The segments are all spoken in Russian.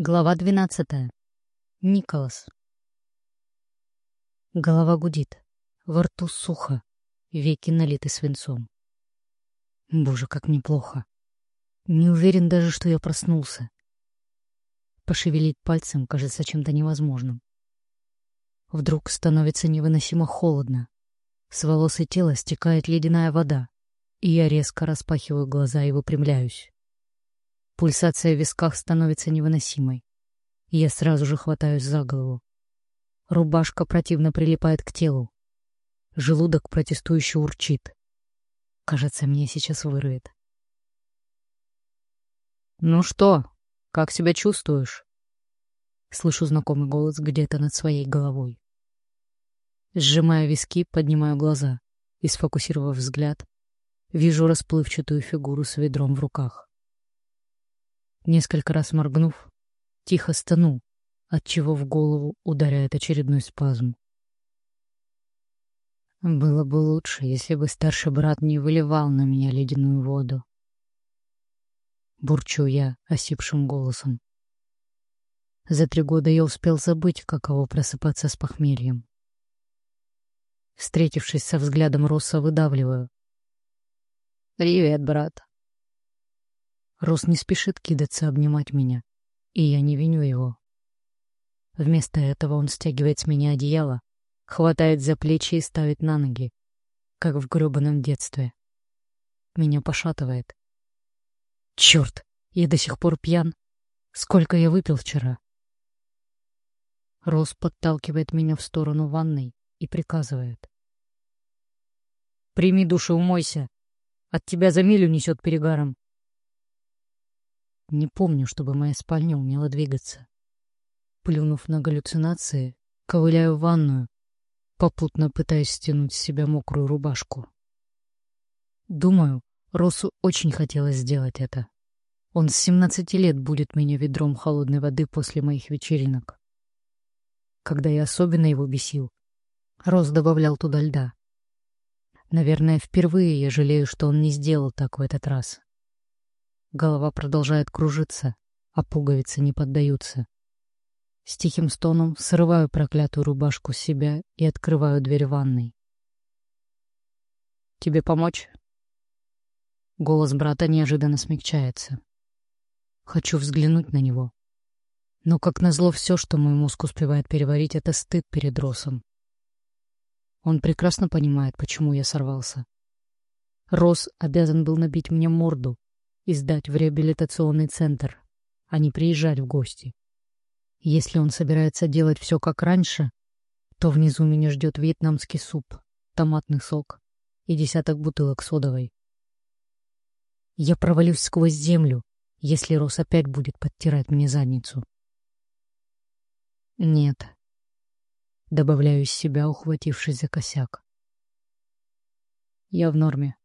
Глава двенадцатая. Николас. Голова гудит, во рту сухо, веки налиты свинцом. Боже, как неплохо. Не уверен даже, что я проснулся. Пошевелить пальцем кажется чем-то невозможным. Вдруг становится невыносимо холодно. С волос и тела стекает ледяная вода, и я резко распахиваю глаза и выпрямляюсь. Пульсация в висках становится невыносимой. Я сразу же хватаюсь за голову. Рубашка противно прилипает к телу. Желудок протестующе урчит. Кажется, меня сейчас вырвет. «Ну что, как себя чувствуешь?» Слышу знакомый голос где-то над своей головой. Сжимая виски, поднимаю глаза и, сфокусировав взгляд, вижу расплывчатую фигуру с ведром в руках. Несколько раз моргнув, тихо стану, отчего в голову ударяет очередной спазм. Было бы лучше, если бы старший брат не выливал на меня ледяную воду. Бурчу я осипшим голосом. За три года я успел забыть, каково просыпаться с похмельем. Встретившись со взглядом Росса, выдавливаю. «Привет, брат». Рос не спешит кидаться обнимать меня, и я не виню его. Вместо этого он стягивает с меня одеяло, хватает за плечи и ставит на ноги, как в грёбаном детстве. Меня пошатывает. Черт, я до сих пор пьян. Сколько я выпил вчера? Рос подталкивает меня в сторону ванной и приказывает. «Прими душ и умойся. От тебя за милю несет перегаром. Не помню, чтобы моя спальня умела двигаться. Плюнув на галлюцинации, ковыляю в ванную, попутно пытаясь стянуть с себя мокрую рубашку. Думаю, Росу очень хотелось сделать это. Он с семнадцати лет будет меня ведром холодной воды после моих вечеринок. Когда я особенно его бесил, Рос добавлял туда льда. Наверное, впервые я жалею, что он не сделал так в этот раз. Голова продолжает кружиться, а пуговицы не поддаются. С тихим стоном срываю проклятую рубашку с себя и открываю дверь ванной. «Тебе помочь?» Голос брата неожиданно смягчается. Хочу взглянуть на него. Но, как назло, все, что мой мозг успевает переварить, это стыд перед Росом. Он прекрасно понимает, почему я сорвался. Рос обязан был набить мне морду, и сдать в реабилитационный центр, а не приезжать в гости. Если он собирается делать все как раньше, то внизу меня ждет вьетнамский суп, томатный сок и десяток бутылок содовой. Я провалюсь сквозь землю, если Рос опять будет подтирать мне задницу. Нет. Добавляю из себя, ухватившись за косяк. Я в норме.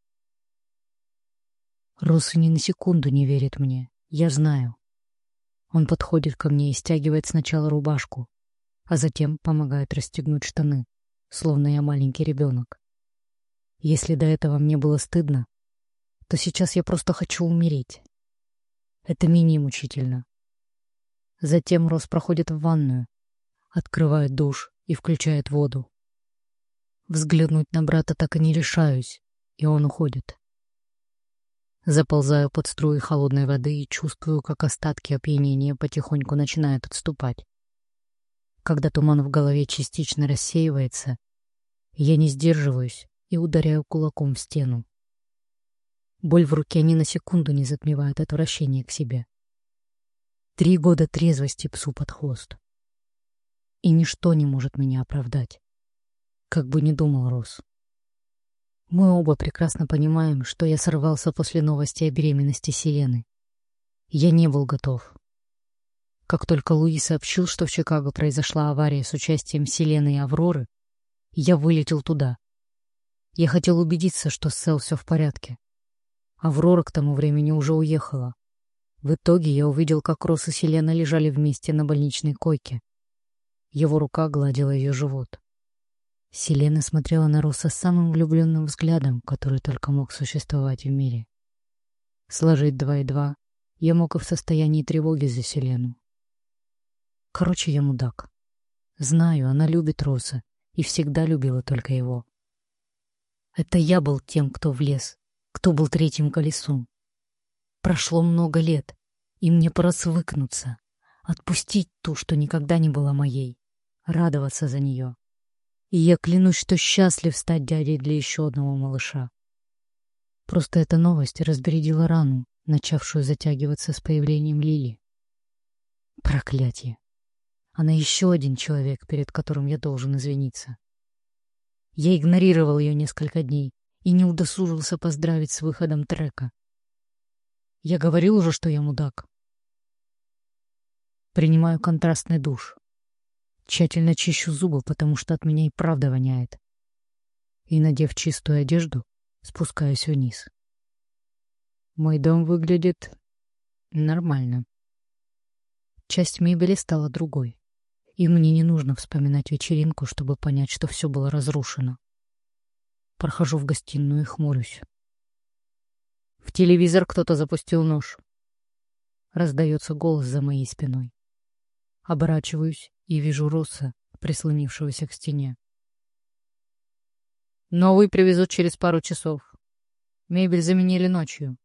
Рус ни на секунду не верит мне. Я знаю. Он подходит ко мне и стягивает сначала рубашку, а затем помогает расстегнуть штаны, словно я маленький ребенок. Если до этого мне было стыдно, то сейчас я просто хочу умереть. Это менее мучительно. Затем Рос проходит в ванную, открывает душ и включает воду. Взглянуть на брата так и не решаюсь, и он уходит. Заползаю под струи холодной воды и чувствую, как остатки опьянения потихоньку начинают отступать. Когда туман в голове частично рассеивается, я не сдерживаюсь и ударяю кулаком в стену. Боль в руке ни на секунду не затмевает отвращение к себе. Три года трезвости псу под хвост. И ничто не может меня оправдать. Как бы ни думал Рос. Мы оба прекрасно понимаем, что я сорвался после новости о беременности Селены. Я не был готов. Как только Луи сообщил, что в Чикаго произошла авария с участием Селены и Авроры, я вылетел туда. Я хотел убедиться, что с Сел все в порядке. Аврора к тому времени уже уехала. В итоге я увидел, как Рос и Селена лежали вместе на больничной койке. Его рука гладила ее живот. Селена смотрела на Роса самым влюбленным взглядом, который только мог существовать в мире. Сложить два и два я мог и в состоянии тревоги за Селену. Короче, я мудак. Знаю, она любит Роса и всегда любила только его. Это я был тем, кто влез, кто был третьим колесом. Прошло много лет, и мне пора свыкнуться, отпустить ту, что никогда не была моей, радоваться за нее. И я клянусь, что счастлив стать дядей для еще одного малыша. Просто эта новость разбередила рану, начавшую затягиваться с появлением Лили. Проклятие. Она еще один человек, перед которым я должен извиниться. Я игнорировал ее несколько дней и не удосужился поздравить с выходом трека. Я говорил уже, что я мудак. Принимаю контрастный душ. Тщательно чищу зубы, потому что от меня и правда воняет. И, надев чистую одежду, спускаюсь вниз. Мой дом выглядит нормально. Часть мебели стала другой и мне не нужно вспоминать вечеринку, чтобы понять, что все было разрушено. Прохожу в гостиную и хмурюсь. В телевизор кто-то запустил нож. Раздается голос за моей спиной. Оборачиваюсь и вижу Росса, прислонившегося к стене. Новый привезут через пару часов. Мебель заменили ночью.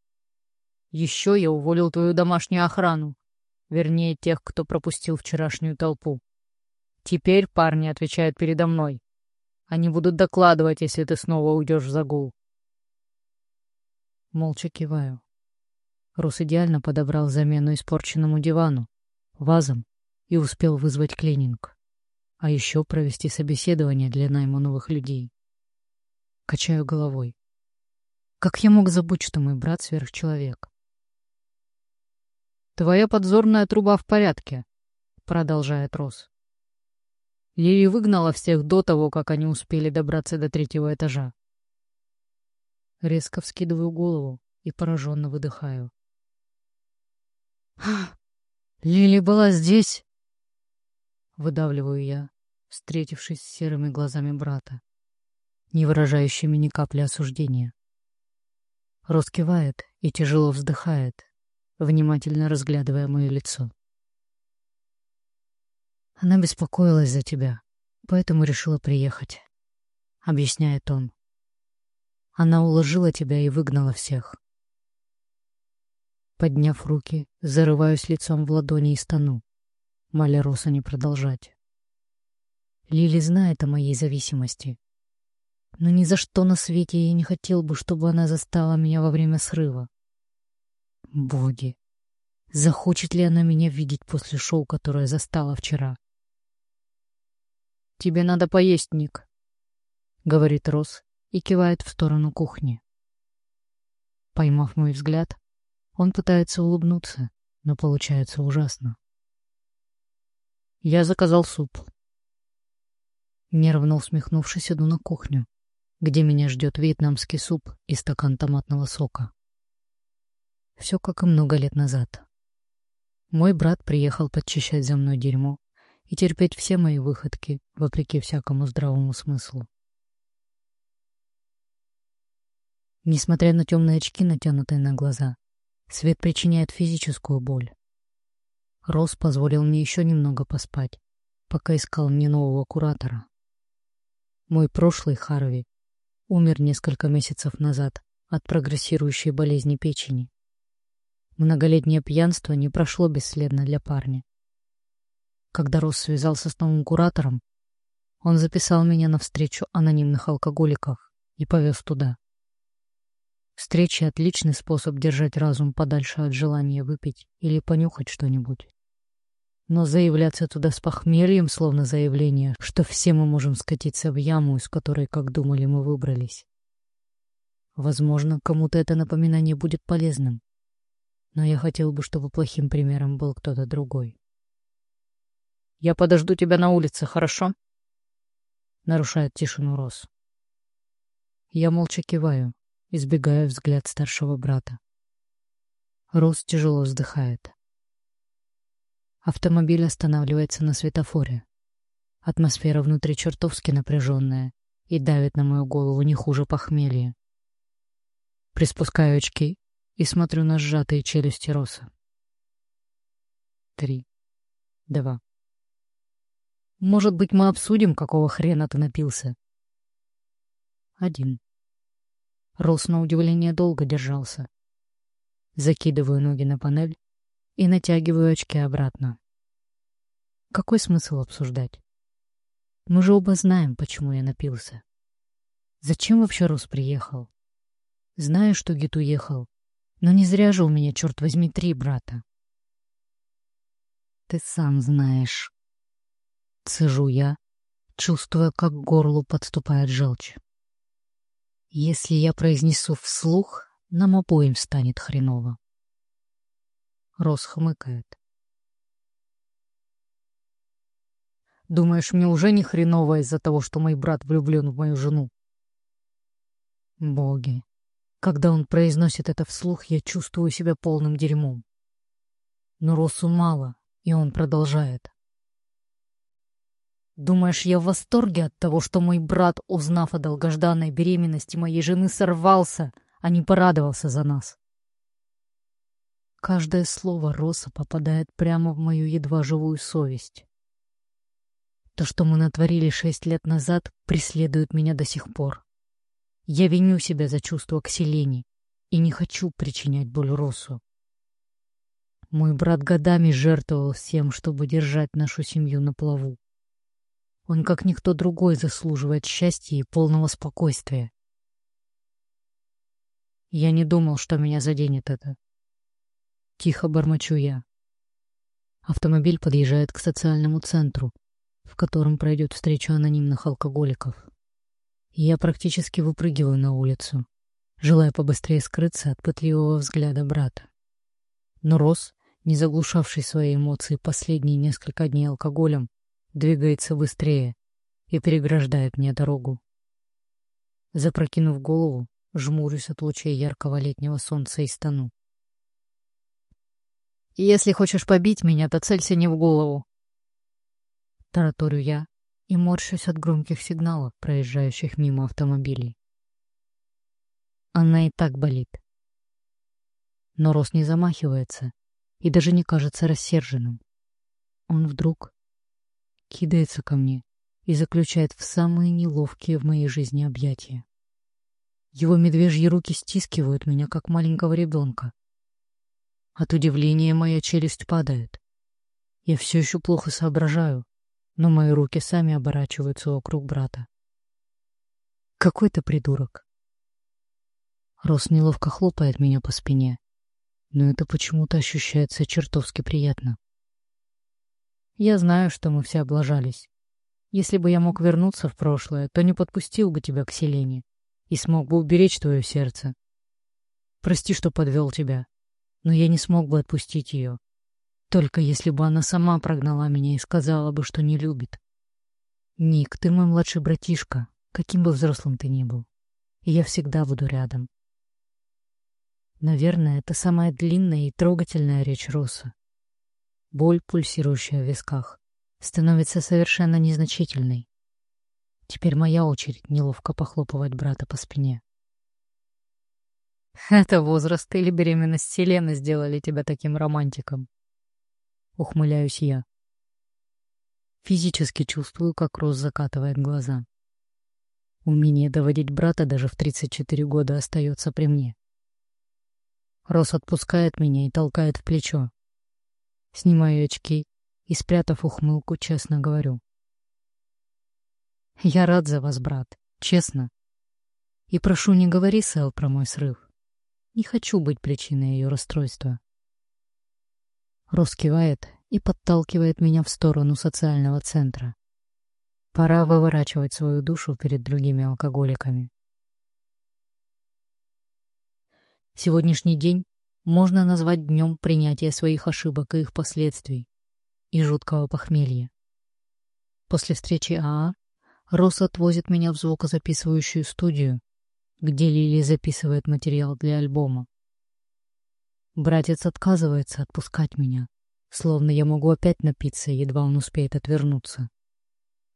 Еще я уволил твою домашнюю охрану. Вернее, тех, кто пропустил вчерашнюю толпу. Теперь парни отвечают передо мной. Они будут докладывать, если ты снова уйдешь в загул. Молча киваю. Рус идеально подобрал замену испорченному дивану, вазам и успел вызвать клининг. А еще провести собеседование для найма новых людей. Качаю головой. Как я мог забыть, что мой брат сверхчеловек? «Твоя подзорная труба в порядке», — продолжает Рос. Лили выгнала всех до того, как они успели добраться до третьего этажа. Резко вскидываю голову и пораженно выдыхаю. «Лили была здесь?» Выдавливаю я, встретившись с серыми глазами брата, не выражающими ни капли осуждения. Рос кивает и тяжело вздыхает, внимательно разглядывая мое лицо. Она беспокоилась за тебя, поэтому решила приехать, — объясняет он. Она уложила тебя и выгнала всех. Подняв руки, зарываюсь лицом в ладони и стану, моля Роса не продолжать. Лили знает о моей зависимости, но ни за что на свете я не хотел бы, чтобы она застала меня во время срыва. Боги, захочет ли она меня видеть после шоу, которое застала вчера? «Тебе надо поесть, Ник», — говорит Рос и кивает в сторону кухни. Поймав мой взгляд, он пытается улыбнуться, но получается ужасно. Я заказал суп. Нервно усмехнувшись, иду на кухню, где меня ждет вьетнамский суп и стакан томатного сока. Все как и много лет назад. Мой брат приехал подчищать за мной дерьмо, и терпеть все мои выходки, вопреки всякому здравому смыслу. Несмотря на темные очки, натянутые на глаза, свет причиняет физическую боль. Рос позволил мне еще немного поспать, пока искал мне нового куратора. Мой прошлый Харви умер несколько месяцев назад от прогрессирующей болезни печени. Многолетнее пьянство не прошло бесследно для парня. Когда Рос связался с новым куратором, он записал меня на встречу анонимных алкоголиков и повез туда. Встречи — отличный способ держать разум подальше от желания выпить или понюхать что-нибудь. Но заявляться туда с похмельем, словно заявление, что все мы можем скатиться в яму, из которой, как думали, мы выбрались. Возможно, кому-то это напоминание будет полезным. Но я хотел бы, чтобы плохим примером был кто-то другой. Я подожду тебя на улице, хорошо? Нарушает тишину Рос. Я молча киваю, избегая взгляд старшего брата. Рос тяжело вздыхает. Автомобиль останавливается на светофоре. Атмосфера внутри чертовски напряженная и давит на мою голову не хуже похмелья. Приспускаю очки и смотрю на сжатые челюсти Роса. Три, два, Может быть, мы обсудим, какого хрена ты напился? Один. Рос на удивление долго держался. Закидываю ноги на панель и натягиваю очки обратно. Какой смысл обсуждать? Мы же оба знаем, почему я напился. Зачем вообще Рус приехал? Знаю, что Гит уехал, но не зря же у меня, черт возьми, три брата. Ты сам знаешь. Цежу я, чувствуя, как к горлу подступает желчь. Если я произнесу вслух, нам обоим станет хреново. Рос хмыкает. Думаешь, мне уже не хреново из-за того, что мой брат влюблен в мою жену? Боги. Когда он произносит это вслух, я чувствую себя полным дерьмом. Но Росу мало, и он продолжает. Думаешь, я в восторге от того, что мой брат, узнав о долгожданной беременности моей жены, сорвался, а не порадовался за нас? Каждое слово Роса попадает прямо в мою едва живую совесть. То, что мы натворили шесть лет назад, преследует меня до сих пор. Я виню себя за чувство к Селене и не хочу причинять боль Росу. Мой брат годами жертвовал всем, чтобы держать нашу семью на плаву. Он, как никто другой, заслуживает счастья и полного спокойствия. Я не думал, что меня заденет это. Тихо бормочу я. Автомобиль подъезжает к социальному центру, в котором пройдет встреча анонимных алкоголиков. Я практически выпрыгиваю на улицу, желая побыстрее скрыться от пытливого взгляда брата. Но Рос, не заглушавший свои эмоции последние несколько дней алкоголем, двигается быстрее и переграждает мне дорогу. Запрокинув голову, жмурюсь от лучей яркого летнего солнца и стану. «Если хочешь побить меня, то целься не в голову», Тараторю я и морщусь от громких сигналов, проезжающих мимо автомобилей. Она и так болит. Но Рос не замахивается и даже не кажется рассерженным. Он вдруг кидается ко мне и заключает в самые неловкие в моей жизни объятия. Его медвежьи руки стискивают меня, как маленького ребенка. От удивления моя челюсть падает. Я все еще плохо соображаю, но мои руки сами оборачиваются вокруг брата. Какой ты придурок. Рос неловко хлопает меня по спине, но это почему-то ощущается чертовски приятно. Я знаю, что мы все облажались. Если бы я мог вернуться в прошлое, то не подпустил бы тебя к Селене и смог бы уберечь твое сердце. Прости, что подвел тебя, но я не смог бы отпустить ее. Только если бы она сама прогнала меня и сказала бы, что не любит. Ник, ты мой младший братишка, каким бы взрослым ты ни был. И я всегда буду рядом. Наверное, это самая длинная и трогательная речь Роса. Боль, пульсирующая в висках, становится совершенно незначительной. Теперь моя очередь неловко похлопывать брата по спине. Это возраст или беременность Селены сделали тебя таким романтиком ухмыляюсь я. Физически чувствую, как Рос закатывает глаза. Умение доводить брата даже в 34 года остается при мне. Рос отпускает меня и толкает в плечо. Снимаю очки и, спрятав ухмылку, честно говорю. Я рад за вас, брат, честно. И прошу, не говори, Сэл, про мой срыв. Не хочу быть причиной ее расстройства. Рос кивает и подталкивает меня в сторону социального центра. Пора выворачивать свою душу перед другими алкоголиками. Сегодняшний день можно назвать днем принятия своих ошибок и их последствий и жуткого похмелья. После встречи АА Рос отвозит меня в звукозаписывающую студию, где Лили записывает материал для альбома. Братец отказывается отпускать меня, словно я могу опять напиться, едва он успеет отвернуться.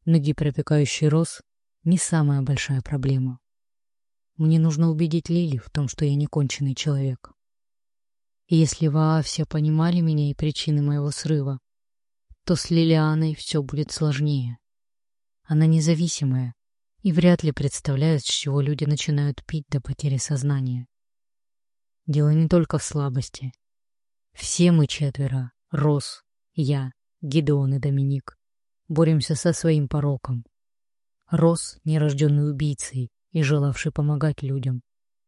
Но гиперопекающий роз — не самая большая проблема. Мне нужно убедить Лили в том, что я не конченый человек. Если ВАА все понимали меня и причины моего срыва, то с Лилианой все будет сложнее. Она независимая и вряд ли представляет, с чего люди начинают пить до потери сознания. Дело не только в слабости. Все мы четверо, Рос, я, Гидеон и Доминик, боремся со своим пороком. Рос, нерожденный убийцей и желавший помогать людям,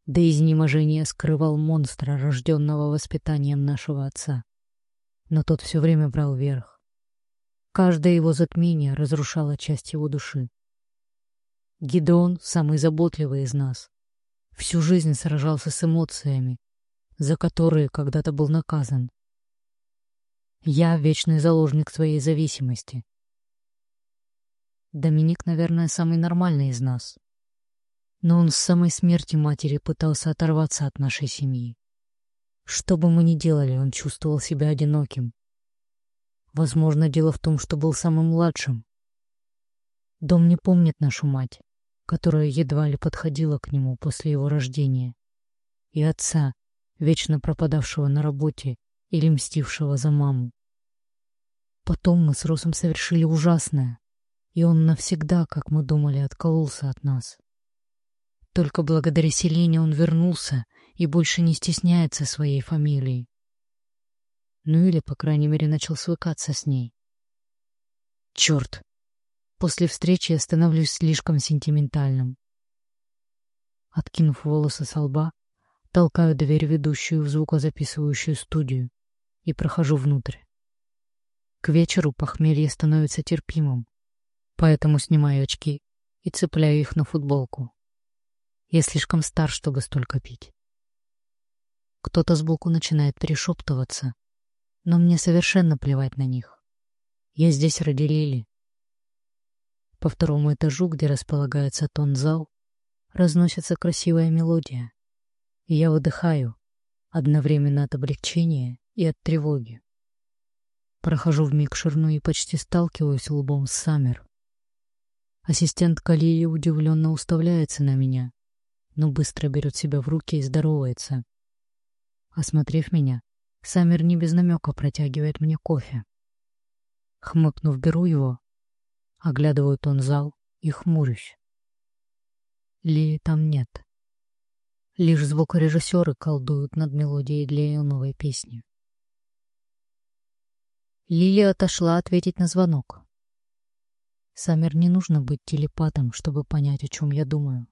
до изнеможения скрывал монстра, рожденного воспитанием нашего отца. Но тот все время брал верх. Каждое его затмение разрушало часть его души. Гидеон, самый заботливый из нас, всю жизнь сражался с эмоциями, за которые когда-то был наказан. Я вечный заложник своей зависимости. Доминик, наверное, самый нормальный из нас но он с самой смерти матери пытался оторваться от нашей семьи. Что бы мы ни делали, он чувствовал себя одиноким. Возможно, дело в том, что был самым младшим. Дом не помнит нашу мать, которая едва ли подходила к нему после его рождения, и отца, вечно пропадавшего на работе или мстившего за маму. Потом мы с Росом совершили ужасное, и он навсегда, как мы думали, откололся от нас. Только благодаря Селине он вернулся и больше не стесняется своей фамилии. Ну или, по крайней мере, начал свыкаться с ней. Черт! После встречи я становлюсь слишком сентиментальным. Откинув волосы со лба, толкаю дверь, ведущую в звукозаписывающую студию, и прохожу внутрь. К вечеру похмелье становится терпимым, поэтому снимаю очки и цепляю их на футболку. Я слишком стар, чтобы столько пить. Кто-то сбоку начинает перешептываться, но мне совершенно плевать на них. Я здесь ради Лили. По второму этажу, где располагается тон-зал, разносится красивая мелодия, и я выдыхаю, одновременно от облегчения и от тревоги. Прохожу в микшерну и почти сталкиваюсь лбом с Саммер. Ассистент Калии удивленно уставляется на меня, но быстро берет себя в руки и здоровается. Осмотрев меня, Саммер не без намека протягивает мне кофе. Хмыкнув, беру его, оглядываю тон зал и хмурюсь. Ли там нет. Лишь звукорежиссеры колдуют над мелодией для ее новой песни. Лилия отошла ответить на звонок. Саммер не нужно быть телепатом, чтобы понять, о чем я думаю.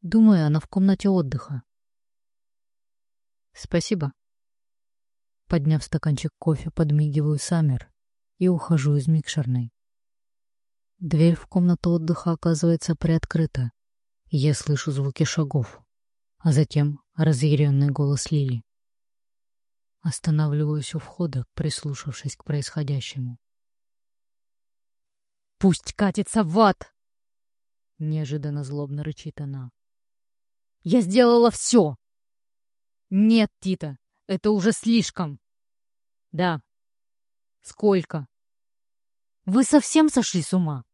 Думаю, она в комнате отдыха. Спасибо. Подняв стаканчик кофе, подмигиваю Саммер и ухожу из микшерной. Дверь в комнату отдыха оказывается приоткрыта, я слышу звуки шагов, а затем разъяренный голос Лили. Останавливаюсь у входа, прислушавшись к происходящему. «Пусть катится в ад!» Неожиданно злобно рычит она. Я сделала все. Нет, Тита, это уже слишком. Да. Сколько? Вы совсем сошли с ума?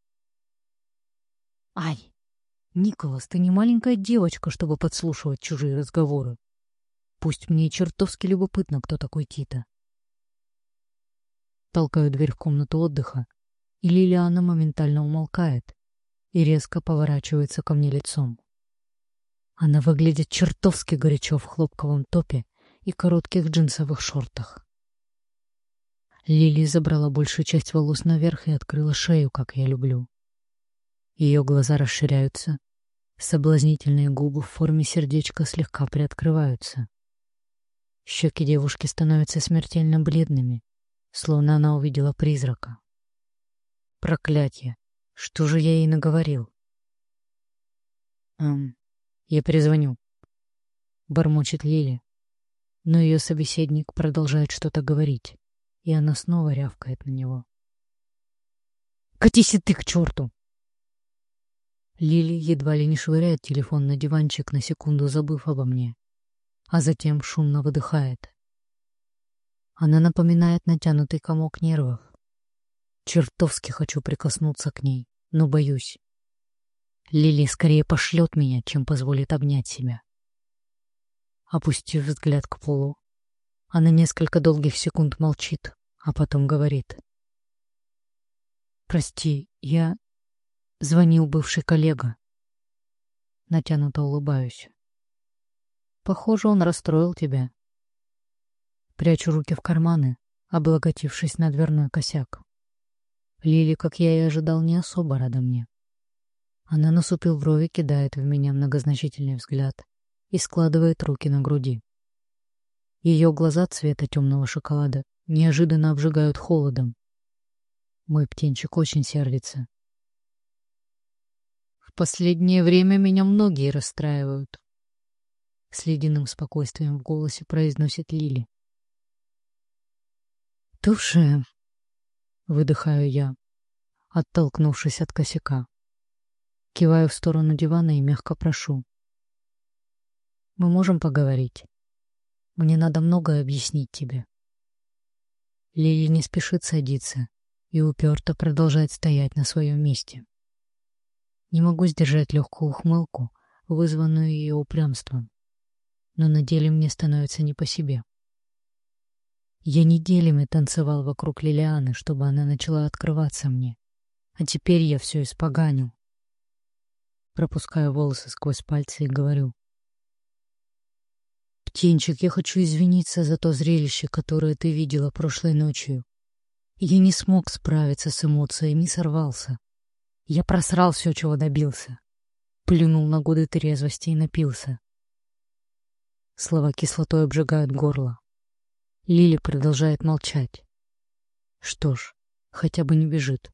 Ай, Николас, ты не маленькая девочка, чтобы подслушивать чужие разговоры. Пусть мне чертовски любопытно, кто такой Тита. Толкаю дверь в комнату отдыха, и Лилиана моментально умолкает и резко поворачивается ко мне лицом. Она выглядит чертовски горячо в хлопковом топе и коротких джинсовых шортах. Лили забрала большую часть волос наверх и открыла шею, как я люблю. Ее глаза расширяются, соблазнительные губы в форме сердечка слегка приоткрываются. Щеки девушки становятся смертельно бледными, словно она увидела призрака. Проклятье! Что же я ей наговорил? Эм, я перезвоню. Бормочет Лили. Но ее собеседник продолжает что-то говорить, и она снова рявкает на него. «Катись и ты к черту!» Лили едва ли не швыряет телефон на диванчик, на секунду забыв обо мне, а затем шумно выдыхает. Она напоминает натянутый комок нервов. Чертовски хочу прикоснуться к ней, но боюсь. Лили скорее пошлет меня, чем позволит обнять себя. Опустив взгляд к полу, она несколько долгих секунд молчит, а потом говорит. «Прости, я...» Звонил бывший коллега. Натянуто улыбаюсь. Похоже, он расстроил тебя. Прячу руки в карманы, облаготившись на дверной косяк. Лили, как я и ожидал, не особо рада мне. Она насупил брови, кидает в меня многозначительный взгляд и складывает руки на груди. Ее глаза цвета темного шоколада неожиданно обжигают холодом. Мой птенчик очень сердится. В последнее время меня многие расстраивают. С ледяным спокойствием в голосе произносит Лили. «Туше!» — выдыхаю я, оттолкнувшись от косяка. Киваю в сторону дивана и мягко прошу. «Мы можем поговорить?» Мне надо многое объяснить тебе. Лили не спешит садиться и уперто продолжает стоять на своем месте. Не могу сдержать легкую ухмылку, вызванную ее упрямством, но на деле мне становится не по себе. Я неделями танцевал вокруг Лилианы, чтобы она начала открываться мне, а теперь я все испоганил. Пропускаю волосы сквозь пальцы и говорю. «Птенчик, я хочу извиниться за то зрелище, которое ты видела прошлой ночью. Я не смог справиться с эмоциями сорвался. Я просрал все, чего добился. Плюнул на годы трезвости и напился. Слова кислотой обжигают горло. Лили продолжает молчать. Что ж, хотя бы не бежит.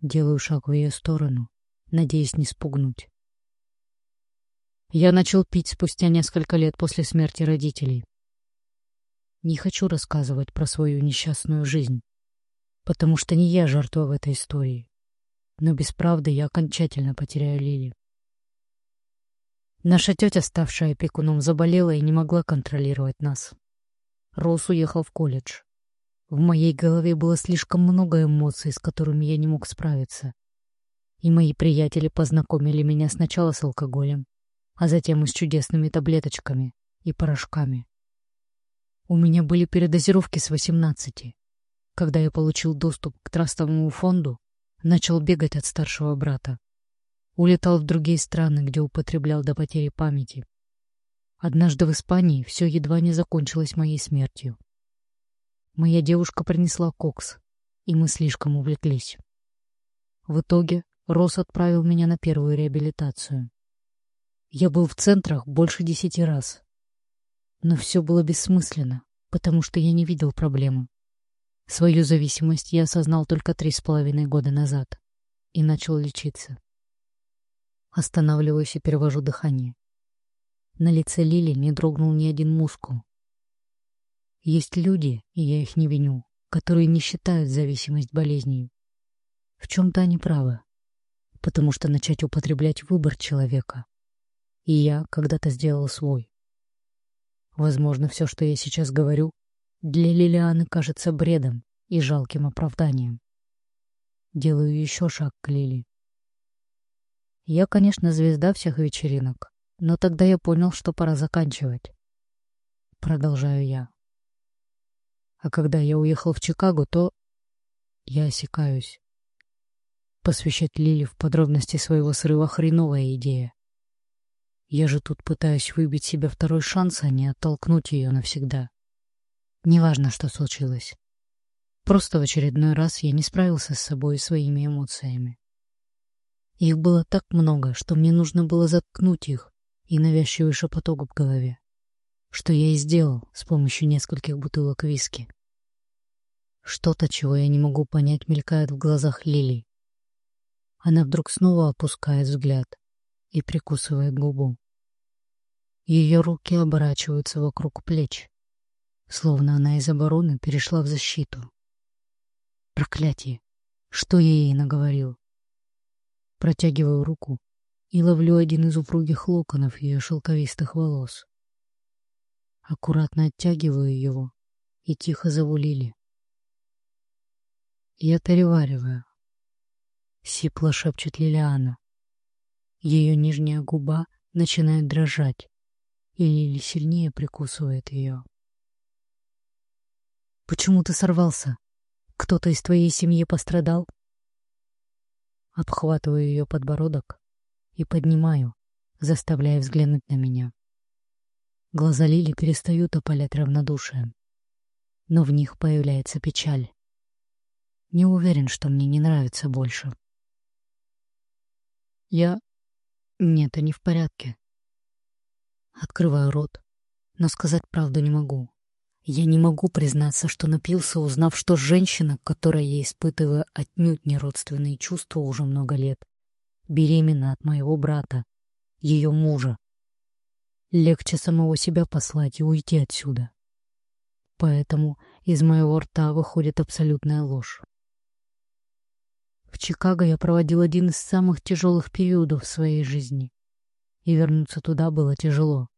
Делаю шаг в ее сторону, надеясь не спугнуть. Я начал пить спустя несколько лет после смерти родителей. Не хочу рассказывать про свою несчастную жизнь, потому что не я жертва в этой истории. Но без правды я окончательно потеряю Лили. Наша тетя, ставшая опекуном, заболела и не могла контролировать нас. Рос уехал в колледж. В моей голове было слишком много эмоций, с которыми я не мог справиться. И мои приятели познакомили меня сначала с алкоголем, а затем и с чудесными таблеточками и порошками. У меня были передозировки с 18. Когда я получил доступ к трастовому фонду, начал бегать от старшего брата. Улетал в другие страны, где употреблял до потери памяти. Однажды в Испании все едва не закончилось моей смертью. Моя девушка принесла кокс, и мы слишком увлеклись. В итоге Рос отправил меня на первую реабилитацию. Я был в центрах больше десяти раз. Но все было бессмысленно, потому что я не видел проблемы. Свою зависимость я осознал только три с половиной года назад и начал лечиться. Останавливаюсь и перевожу дыхание. На лице Лили не дрогнул ни один мускул. Есть люди, и я их не виню, которые не считают зависимость болезнью. В чем-то они правы, потому что начать употреблять выбор человека, и я когда-то сделал свой. Возможно, все, что я сейчас говорю, для Лилианы кажется бредом и жалким оправданием. Делаю еще шаг к Лили. Я, конечно, звезда всех вечеринок, но тогда я понял, что пора заканчивать. Продолжаю я. А когда я уехал в Чикаго, то... Я осекаюсь. Посвящать Лили в подробности своего срыва хреновая идея. Я же тут пытаюсь выбить себе второй шанс, а не оттолкнуть ее навсегда. Неважно, что случилось. Просто в очередной раз я не справился с собой и своими эмоциями. Их было так много, что мне нужно было заткнуть их и навязчивый шепоток в голове, что я и сделал с помощью нескольких бутылок виски. Что-то, чего я не могу понять, мелькает в глазах Лили. Она вдруг снова опускает взгляд и прикусывает губу. Ее руки оборачиваются вокруг плеч, словно она из обороны перешла в защиту. Проклятие! Что я ей наговорил? Протягиваю руку и ловлю один из упругих локонов ее шелковистых волос. Аккуратно оттягиваю его и тихо зову Лили. Я перевариваю. Сипло шепчет Лилиана. Ее нижняя губа начинает дрожать и Лили сильнее прикусывает ее. Почему ты сорвался? Кто-то из твоей семьи пострадал? Обхватываю ее подбородок и поднимаю, заставляя взглянуть на меня. Глаза Лили перестают опалять равнодушием, но в них появляется печаль. Не уверен, что мне не нравится больше. Я... Нет, не в порядке. Открываю рот, но сказать правду не могу. Я не могу признаться, что напился, узнав, что женщина, которой я испытываю отнюдь не родственные чувства уже много лет, беременна от моего брата, ее мужа. Легче самого себя послать и уйти отсюда. Поэтому из моего рта выходит абсолютная ложь. В Чикаго я проводил один из самых тяжелых периодов в своей жизни, и вернуться туда было тяжело.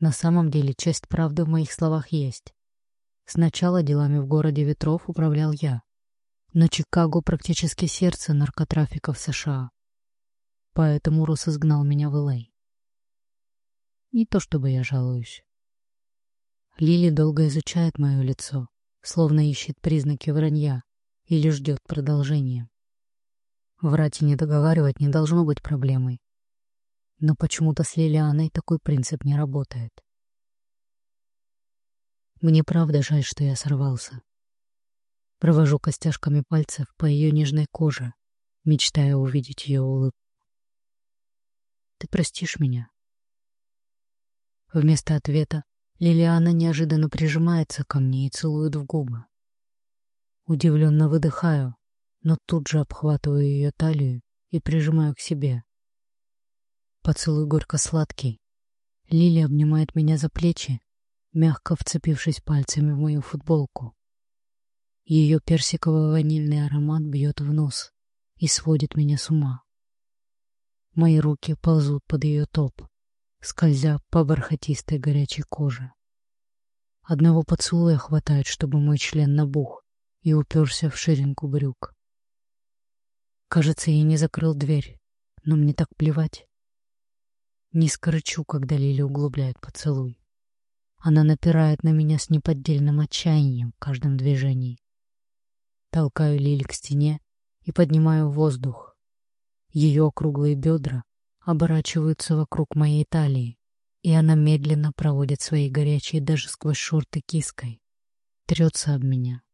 На самом деле часть правды в моих словах есть. Сначала делами в городе ветров управлял я, но Чикаго практически сердце наркотрафика в США. Поэтому Рос изгнал меня в Л.А. Не то чтобы я жалуюсь. Лили долго изучает мое лицо, словно ищет признаки вранья или ждет продолжения. Врать и не договаривать не должно быть проблемой. Но почему-то с Лилианой такой принцип не работает. Мне правда жаль, что я сорвался. Провожу костяшками пальцев по ее нежной коже, мечтая увидеть ее улыбку. Ты простишь меня? Вместо ответа Лилиана неожиданно прижимается ко мне и целует в губы. Удивленно выдыхаю, но тут же обхватываю ее талию и прижимаю к себе. Поцелуй горько-сладкий. Лили обнимает меня за плечи, мягко вцепившись пальцами в мою футболку. Ее персиково-ванильный аромат бьет в нос и сводит меня с ума. Мои руки ползут под ее топ, скользя по бархатистой горячей коже. Одного поцелуя хватает, чтобы мой член набух и уперся в ширинку брюк. Кажется, я не закрыл дверь, но мне так плевать. Низко рычу, когда Лили углубляет поцелуй. Она напирает на меня с неподдельным отчаянием в каждом движении. Толкаю Лили к стене и поднимаю воздух. Ее округлые бедра оборачиваются вокруг моей талии, и она медленно проводит свои горячие даже сквозь шорты киской. Трется об меня.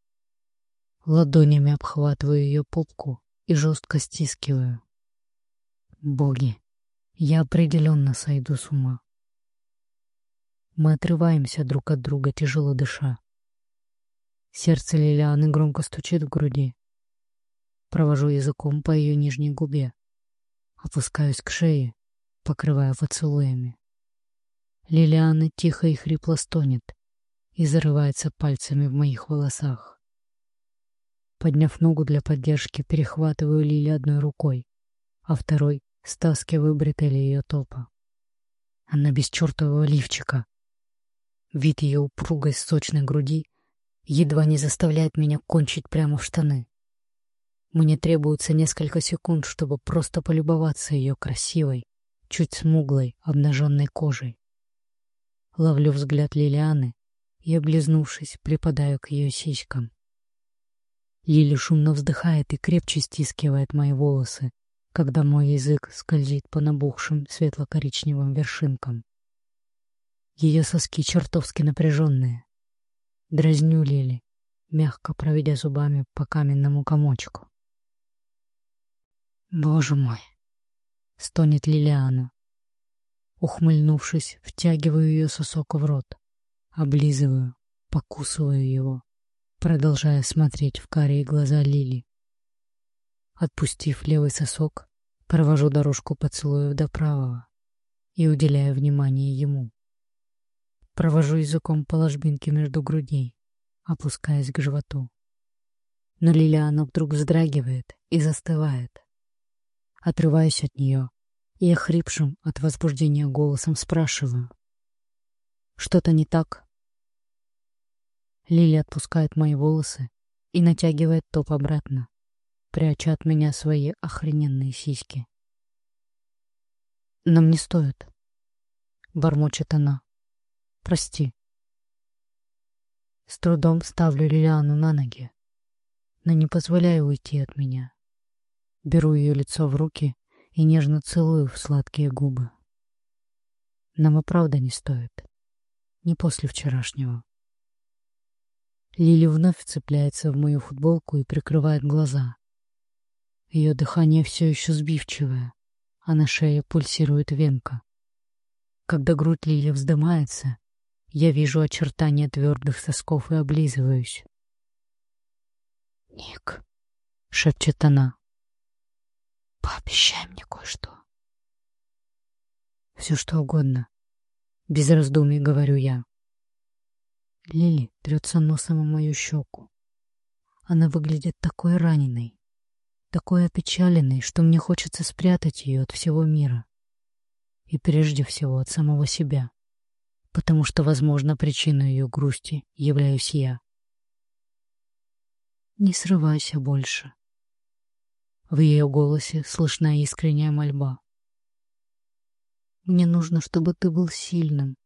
Ладонями обхватываю ее попку и жестко стискиваю. Боги, я определенно сойду с ума. Мы отрываемся друг от друга, тяжело дыша. Сердце Лилианы громко стучит в груди. Провожу языком по ее нижней губе. Опускаюсь к шее, покрывая поцелуями. Лилиана тихо и хрипло стонет и зарывается пальцами в моих волосах. Подняв ногу для поддержки, перехватываю Лили одной рукой, а второй стаскиваю бретели ее топа. Она без чертового лифчика. Вид ее упругой сочной груди едва не заставляет меня кончить прямо в штаны. Мне требуется несколько секунд, чтобы просто полюбоваться ее красивой, чуть смуглой, обнаженной кожей. Ловлю взгляд Лилианы и, облизнувшись, припадаю к ее сиськам. Лили шумно вздыхает и крепче стискивает мои волосы, когда мой язык скользит по набухшим светло-коричневым вершинкам. Ее соски чертовски напряженные. Дразню Лили, мягко проведя зубами по каменному комочку. «Боже мой!» — стонет Лилиана. Ухмыльнувшись, втягиваю ее сосок в рот, облизываю, покусываю его, продолжая смотреть в карие глаза Лили. Отпустив левый сосок, провожу дорожку поцелуев до правого и уделяю внимание ему. Провожу языком по ложбинке между грудей, опускаясь к животу. Но Лилиана вдруг вздрагивает и застывает. Отрываюсь от нее и охрипшим от возбуждения голосом спрашиваю. «Что-то не так?» Лили отпускает мои волосы и натягивает топ обратно, пряча от меня свои охрененные сиськи. «Нам не стоит», — бормочет она. Прости. С трудом ставлю Лилиану на ноги, но не позволяю уйти от меня. Беру ее лицо в руки и нежно целую в сладкие губы. Нам и правда не стоит. Не после вчерашнего. Лили вновь вцепляется в мою футболку и прикрывает глаза. Ее дыхание все еще сбивчивое, а на шее пульсирует венка. Когда грудь Лили вздымается, я вижу очертания твердых сосков и облизываюсь. «Ник», — шепчет она, — «пообещай мне кое-что». «Все что угодно», — без раздумий говорю я. Лили трется носом о мою щеку. Она выглядит такой раненой, такой опечаленной, что мне хочется спрятать ее от всего мира. И прежде всего от самого себя потому что, возможно, причиной ее грусти являюсь я. Не срывайся больше. В ее голосе слышна искренняя мольба. Мне нужно, чтобы ты был сильным,